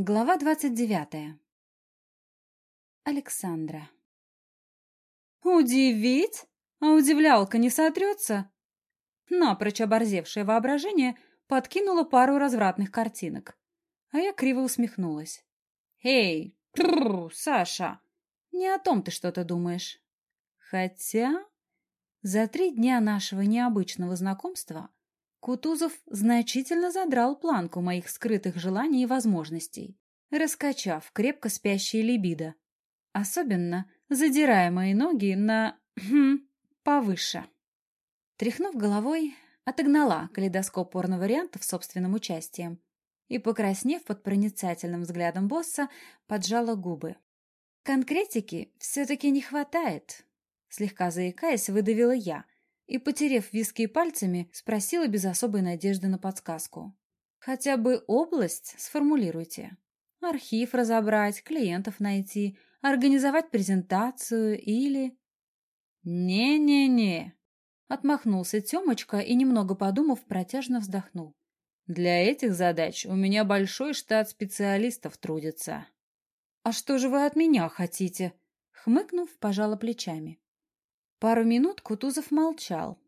Глава двадцать девятая. Александра. «Удивить? А удивлялка не сотрется?» Напрочь оборзевшее воображение подкинуло пару развратных картинок. А я криво усмехнулась. «Эй, тррр, Саша, не о том ты что-то думаешь. Хотя за три дня нашего необычного знакомства Кутузов значительно задрал планку моих скрытых желаний и возможностей, раскачав крепко спящие либидо. Особенно задирая мои ноги на... Хм, повыше. Тряхнув головой, отогнала калейдоскоп порно-вариантов собственным участием и, покраснев под проницательным взглядом босса, поджала губы. Конкретики все-таки не хватает. Слегка заикаясь, выдавила я — и, потерев виски пальцами, спросила без особой надежды на подсказку. «Хотя бы область сформулируйте. Архив разобрать, клиентов найти, организовать презентацию или...» «Не-не-не», — отмахнулся Темочка и, немного подумав, протяжно вздохнул. «Для этих задач у меня большой штат специалистов трудится». «А что же вы от меня хотите?» Хмыкнув, пожала плечами. Пару минут Кутузов молчал.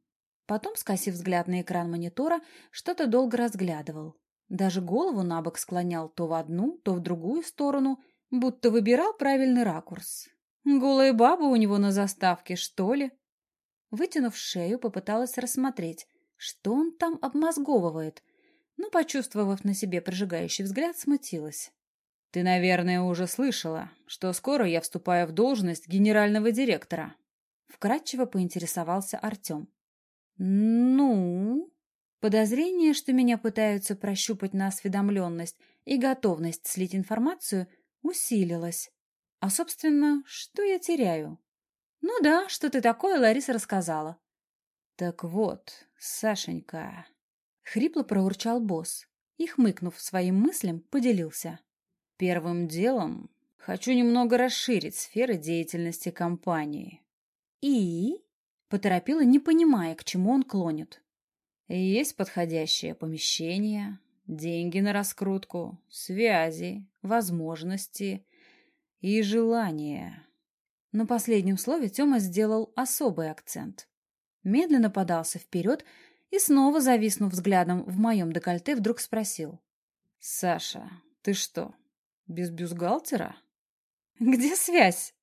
Потом, скосив взгляд на экран монитора, что-то долго разглядывал. Даже голову на бок склонял то в одну, то в другую сторону, будто выбирал правильный ракурс. Голая баба у него на заставке, что ли? Вытянув шею, попыталась рассмотреть, что он там обмозговывает, но, почувствовав на себе прожигающий взгляд, смутилась. «Ты, наверное, уже слышала, что скоро я вступаю в должность генерального директора», Вкратчиво поинтересовался Артем. «Ну?» Подозрение, что меня пытаются прощупать на осведомленность и готовность слить информацию, усилилось. А, собственно, что я теряю? Ну да, что ты такое, Лариса рассказала. Так вот, Сашенька... Хрипло проурчал босс и, хмыкнув своим мыслям, поделился. Первым делом хочу немного расширить сферы деятельности компании. «И?» — поторопила, не понимая, к чему он клонит. «Есть подходящее помещение, деньги на раскрутку, связи, возможности и желания». На последнем слове Тёма сделал особый акцент. Медленно подался вперед и снова, зависнув взглядом в моем декольте, вдруг спросил. «Саша, ты что, без бюстгальтера?» «Где связь?»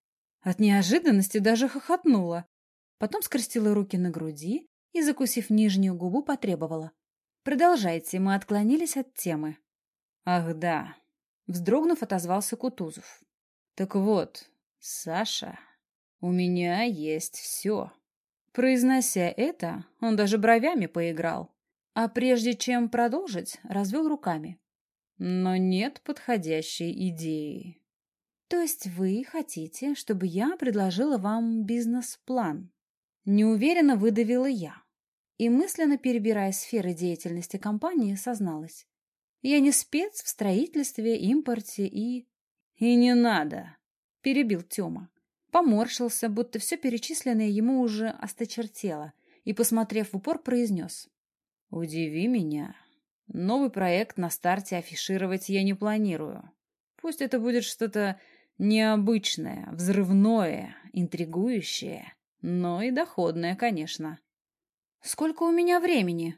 От неожиданности даже хохотнула. Потом скрестила руки на груди и, закусив нижнюю губу, потребовала. «Продолжайте, мы отклонились от темы». «Ах, да», — вздрогнув, отозвался Кутузов. «Так вот, Саша, у меня есть все». Произнося это, он даже бровями поиграл, а прежде чем продолжить, развел руками. Но нет подходящей идеи. То есть вы хотите, чтобы я предложила вам бизнес-план? Неуверенно выдавила я. И мысленно перебирая сферы деятельности компании, созналась. Я не спец в строительстве, импорте и... И не надо, перебил Тёма. Поморщился, будто все перечисленное ему уже осточертело, и, посмотрев в упор, произнес. «Удиви меня. Новый проект на старте афишировать я не планирую. Пусть это будет что-то Необычное, взрывное, интригующее, но и доходное, конечно. «Сколько у меня времени?»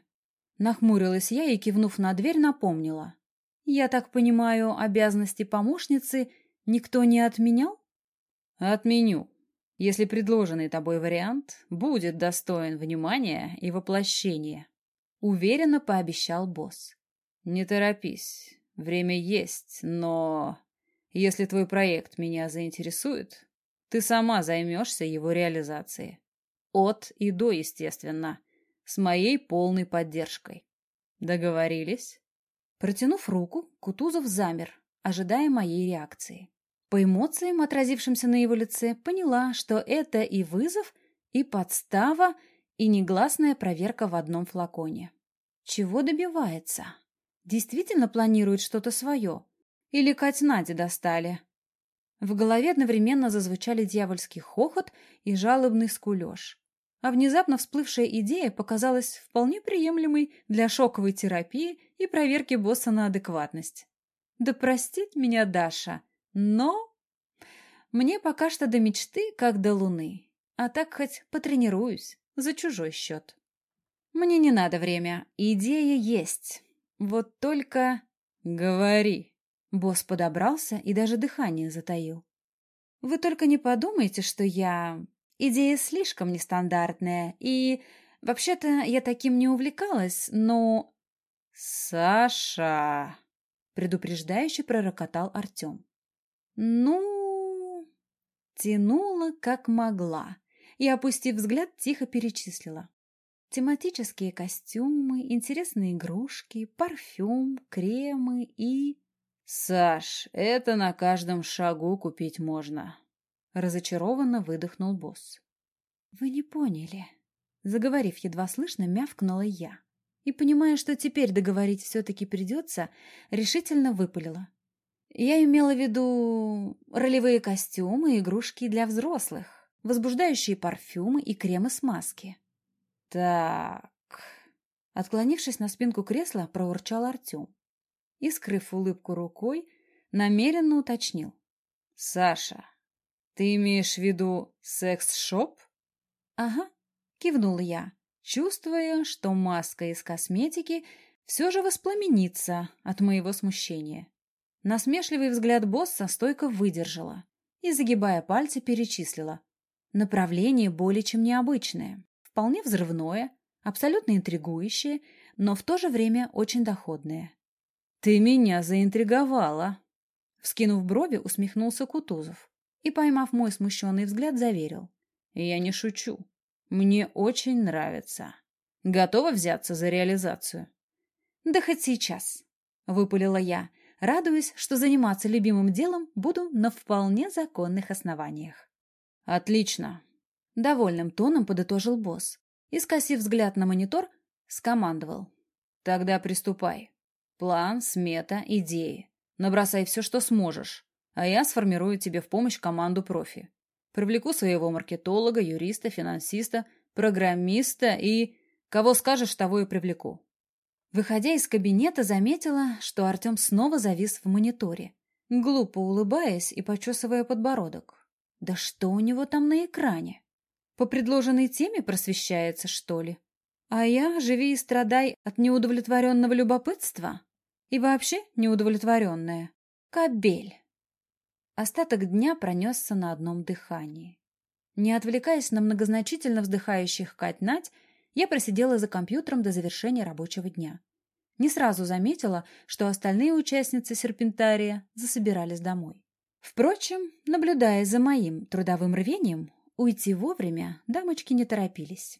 Нахмурилась я и, кивнув на дверь, напомнила. «Я так понимаю, обязанности помощницы никто не отменял?» «Отменю, если предложенный тобой вариант будет достоин внимания и воплощения», — уверенно пообещал босс. «Не торопись, время есть, но...» Если твой проект меня заинтересует, ты сама займешься его реализацией. От и до, естественно, с моей полной поддержкой. Договорились? Протянув руку, Кутузов замер, ожидая моей реакции. По эмоциям, отразившимся на его лице, поняла, что это и вызов, и подстава, и негласная проверка в одном флаконе. Чего добивается? Действительно планирует что-то свое? Или Кать Нади достали. В голове одновременно зазвучали дьявольский хохот и жалобный скулеж. А внезапно всплывшая идея показалась вполне приемлемой для шоковой терапии и проверки босса на адекватность. Да простит меня Даша, но... Мне пока что до мечты, как до луны. А так хоть потренируюсь за чужой счет. Мне не надо время, идея есть. Вот только... Говори. Босс подобрался и даже дыхание затаил. Вы только не подумайте, что я... Идея слишком нестандартная, и... Вообще-то я таким не увлекалась, но... «Саша!» — предупреждающе пророкотал Артем. «Ну...» Тянула, как могла, и, опустив взгляд, тихо перечислила. Тематические костюмы, интересные игрушки, парфюм, кремы и... «Саш, это на каждом шагу купить можно», — разочарованно выдохнул босс. «Вы не поняли», — заговорив едва слышно, мявкнула я. И, понимая, что теперь договорить все-таки придется, решительно выпалила. Я имела в виду ролевые костюмы игрушки для взрослых, возбуждающие парфюмы и кремы-смазки. Так... Отклонившись на спинку кресла, проурчал Артем и, скрыв улыбку рукой, намеренно уточнил. «Саша, ты имеешь в виду секс-шоп?» «Ага», — кивнул я, чувствуя, что маска из косметики все же воспламенится от моего смущения. Насмешливый взгляд босса стойко выдержала и, загибая пальцы, перечислила. Направление более чем необычное, вполне взрывное, абсолютно интригующее, но в то же время очень доходное. «Ты меня заинтриговала!» Вскинув брови, усмехнулся Кутузов и, поймав мой смущенный взгляд, заверил. «Я не шучу. Мне очень нравится. Готова взяться за реализацию?» «Да хоть сейчас», — выпалила я, радуясь, что заниматься любимым делом буду на вполне законных основаниях. «Отлично!» — довольным тоном подытожил босс и, скосив взгляд на монитор, скомандовал. «Тогда приступай». План, смета, идеи. Набросай все, что сможешь, а я сформирую тебе в помощь команду профи. Привлеку своего маркетолога, юриста, финансиста, программиста и... Кого скажешь, того и привлеку. Выходя из кабинета, заметила, что Артем снова завис в мониторе, глупо улыбаясь и почесывая подбородок. Да что у него там на экране? По предложенной теме просвещается, что ли? А я, живи и страдай от неудовлетворенного любопытства? И вообще неудовлетворенная. Кабель. Остаток дня пронесся на одном дыхании. Не отвлекаясь на многозначительно вздыхающих Кать-Нать, я просидела за компьютером до завершения рабочего дня. Не сразу заметила, что остальные участницы серпентария засобирались домой. Впрочем, наблюдая за моим трудовым рвением, уйти вовремя дамочки не торопились.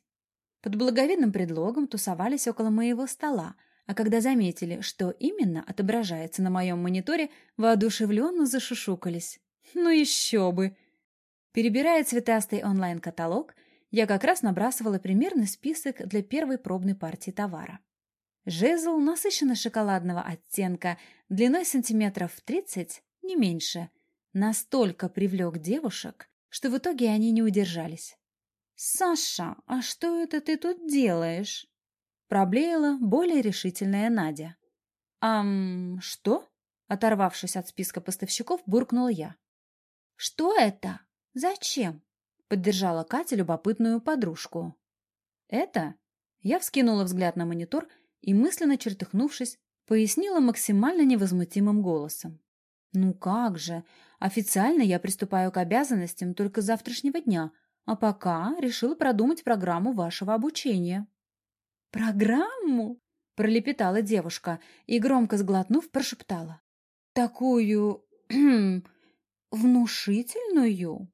Под благовидным предлогом тусовались около моего стола – а когда заметили, что именно отображается на моем мониторе, воодушевленно зашушукались. Ну еще бы! Перебирая цветастый онлайн-каталог, я как раз набрасывала примерный список для первой пробной партии товара. Жезл насыщенно-шоколадного оттенка, длиной сантиметров 30, не меньше, настолько привлек девушек, что в итоге они не удержались. «Саша, а что это ты тут делаешь?» Проблеяла более решительная Надя. «Ам, что?» Оторвавшись от списка поставщиков, буркнула я. «Что это? Зачем?» Поддержала Катя любопытную подружку. «Это?» Я вскинула взгляд на монитор и, мысленно чертыхнувшись, пояснила максимально невозмутимым голосом. «Ну как же! Официально я приступаю к обязанностям только с завтрашнего дня, а пока решила продумать программу вашего обучения». «Программу?» — пролепетала девушка и, громко сглотнув, прошептала. «Такую... внушительную?»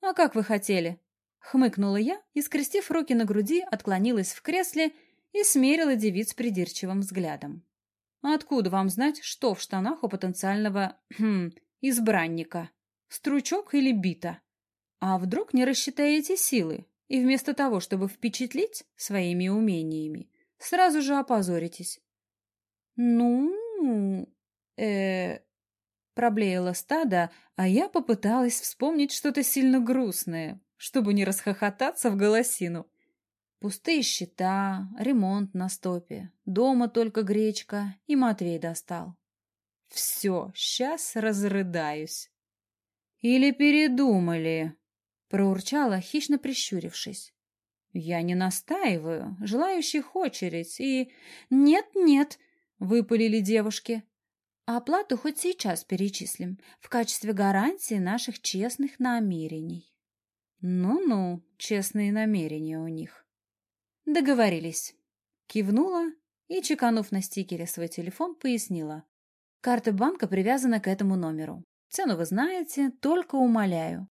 «А как вы хотели?» — хмыкнула я и, скрестив руки на груди, отклонилась в кресле и смерила девиц придирчивым взглядом. «Откуда вам знать, что в штанах у потенциального... избранника? Стручок или бита? А вдруг не рассчитаете силы?» И вместо того, чтобы впечатлить своими умениями, сразу же опозоритесь. «Ну...» э проблеяло стадо, а я попыталась вспомнить что-то сильно грустное, чтобы не расхохотаться в голосину. Пустые счета, ремонт на стопе, дома только гречка, и Матвей достал. Все, сейчас разрыдаюсь. Или передумали, проурчала, хищно прищурившись. Я не настаиваю, желающих очередь, и... Нет-нет, выпалили девушки. Оплату хоть сейчас перечислим, в качестве гарантии наших честных намерений. Ну-ну, честные намерения у них. Договорились. Кивнула и, чеканув на стикере свой телефон, пояснила. Карта банка привязана к этому номеру. Цену вы знаете, только умоляю.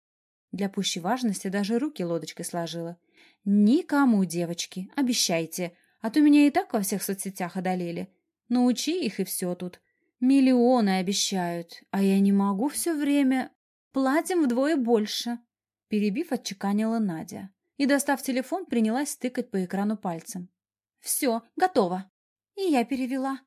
Для пущей важности даже руки лодочкой сложила. Никому, девочки, обещайте, а то меня и так во всех соцсетях одолели. Научи их, и все тут. Миллионы обещают, а я не могу все время. Платим вдвое больше. Перебив, отчеканила Надя. И, достав телефон, принялась стыкать по экрану пальцем. «Все, готово!» И я перевела.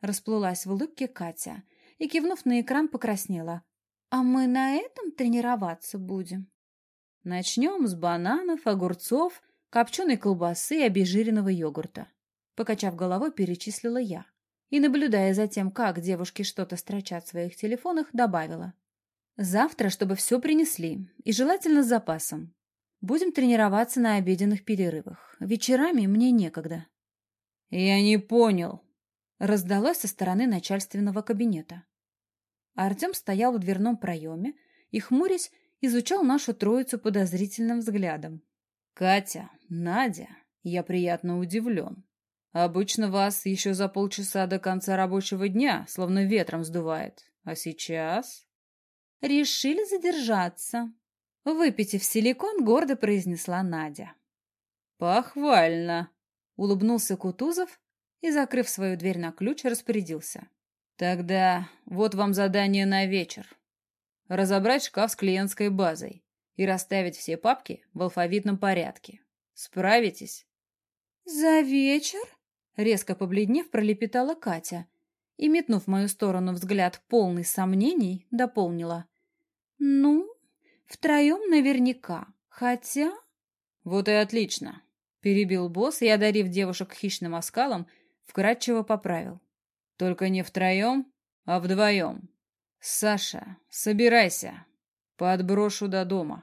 Расплылась в улыбке Катя и, кивнув на экран, покраснела. «А мы на этом тренироваться будем?» «Начнем с бананов, огурцов, копченой колбасы и обезжиренного йогурта», покачав головой, перечислила я. И, наблюдая за тем, как девушки что-то строчат в своих телефонах, добавила. «Завтра, чтобы все принесли, и желательно с запасом. Будем тренироваться на обеденных перерывах. Вечерами мне некогда». «Я не понял», — раздалось со стороны начальственного кабинета. Артем стоял в дверном проеме и, хмурясь, изучал нашу троицу подозрительным взглядом. «Катя, Надя, я приятно удивлен. Обычно вас еще за полчаса до конца рабочего дня словно ветром сдувает. А сейчас...» «Решили задержаться», — выпитив силикон, гордо произнесла Надя. «Похвально», Улыбнулся Кутузов и, закрыв свою дверь на ключ, распорядился. «Тогда вот вам задание на вечер. Разобрать шкаф с клиентской базой и расставить все папки в алфавитном порядке. Справитесь?» «За вечер?» — резко побледнев, пролепетала Катя и, метнув в мою сторону взгляд полный сомнений, дополнила. «Ну, втроем наверняка, хотя...» «Вот и отлично. Перебил босс и, одарив девушек хищным оскалом, вкратчиво поправил. Только не втроем, а вдвоем. Саша, собирайся. Подброшу до дома.